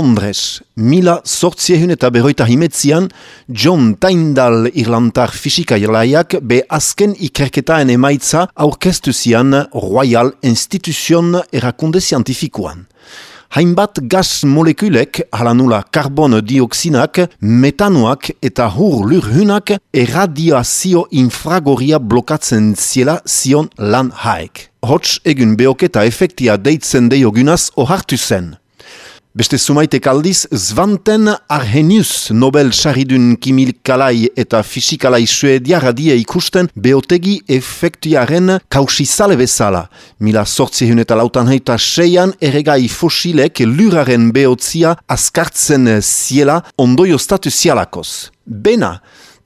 Londres. Mila sortziehun eta berroita himetzian, John Tyndall Irlantar fisikaialaiak be azken ikerketaen emaitza aurkeztu zian Royal Institution erakunde zientifikuan. Hainbat gas molekulek, halanula karbon dioxinak, metanoak eta hur lurhunak erradiazio infragoria blokatzen ziela zion lan haek. Hots egun beoketa efektia deitzen deiogunaz ohartu zen. Beste sumaitek aldiz, Zvanten Arrhenius Nobel saridun kimilkalai eta fisikalai suediara die ikusten beotegi efektuaren kausizale bezala. Mila sortzihun eta lautan heita seian erregai fosilek luraren beotzia askartzen ziela ondoio statu zialakoz. Bena,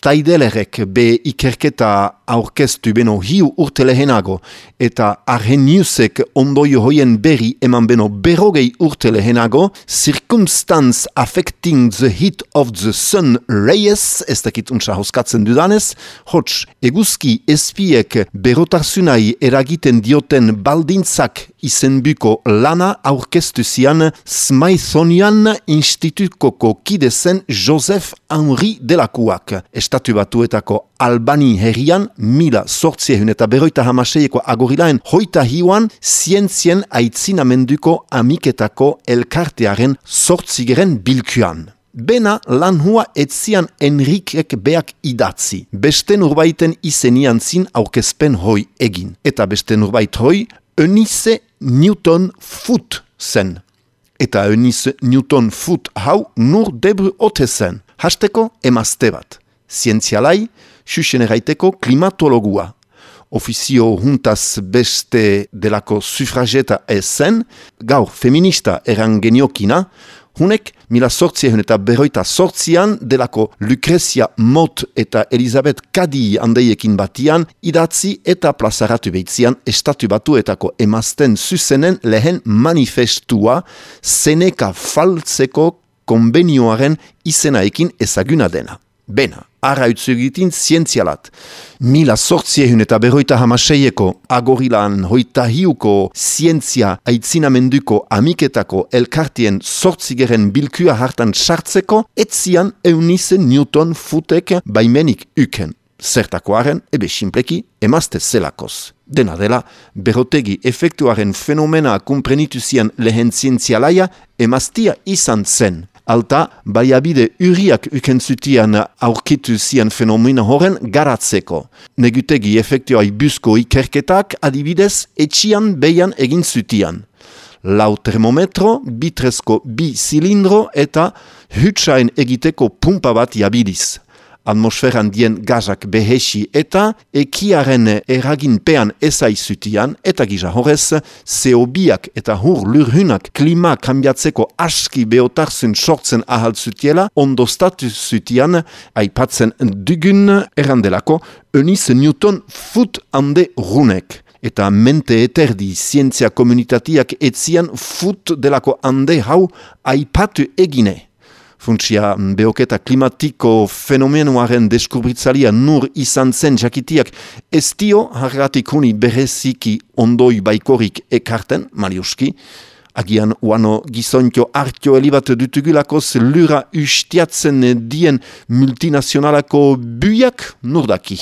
Taidelerek be ikerketa aurkeztu beno hiu urte lehenago eta Arrheniusek ondoio hoien berri eman beno berrogei urte lehenago, circumstance affecting the heat of the sun reyes, ez dakit untsa hoskatzen dudanez, hots eguzki espiek berotarzunai eragiten dioten baldintzak izenbuko lana aurkeztu zian Smithsonian Institutkoko kidezen Joseph Henri Delakuak. Estatu batuetako Albani herrian, mila sortziehun eta beroita hamaseieko agorilaen hoita hiuan, zientzien aitzinamenduko amiketako elkartearen sortzigeren bilkuan. Bena lan hua etzian Enrikek beak idatzi. Beste nurbaiten izenian zin aurkezpen hoi egin. Eta beste nurbait hoi, Eunice Newton Foot zen. Eta Eunice Newton Foot hau nur debru ote zen. Hasteko emazte bat. Zientzialai, xuxen eraiteko klimatologua. Ofizio juntaz beste delako sufrageta ezen, gaur feminista eran geniokina, hunek mila sortzien eta berroita sortzian delako Lucrezia Mott eta Elizabeth Cady handeiekin batian idatzi eta plazaratu behitzian estatu batuetako emazten zuzenen lehen manifestua zeneka faltzeko konbenioaren izenaekin ezaguna dena. Bena, ara utzugitin zientzialat. Mila sortziehun eta berroita hamaseieko agorilan hoita hiuko zientzia aitzinamenduko amiketako elkartien sortzigeren bilkua hartan sartzeko, etzian eunize Newton futek baimenik uken. Zertakoaren, ebe simpleki, emazte zelakoz. Dena dela, berotegi efektuaren fenomena kumprenitu zian lehen zientzialaia, emaztia izan zen alta baiabide uriak ukentzutian aurkitu zian fenomena horren garatzeko. Negutegi efektioa ibuzko ikerketak adibidez etxian beian egin zutian. Lau termometro, bitrezko bi zilindro eta hutsain egiteko pumpa bat jabiliz atmosferan dien gazak behesi eta ekiaren eraginpean ezaizutian eta gisa horrez zeobiak eta hur lurhunak klima kambiatzeko aski beotarzun sortzen ahaltzutiela ondostatu zutian aipatzen dugun erandelako Eunice Newton fut hande runek. Eta mente eterdi zientzia komunitatiak etzian fut delako hande hau aipatu egine funtsia beoketa klimatiko fenomenoaren deskubritzalia nur izan zen jakitiak ez dio harratik huni bereziki ondoi baikorik ekarten, Mariuski, agian uano gizontio artio elibat dutugulakoz lura ustiatzen dien multinazionalako buiak nurdaki.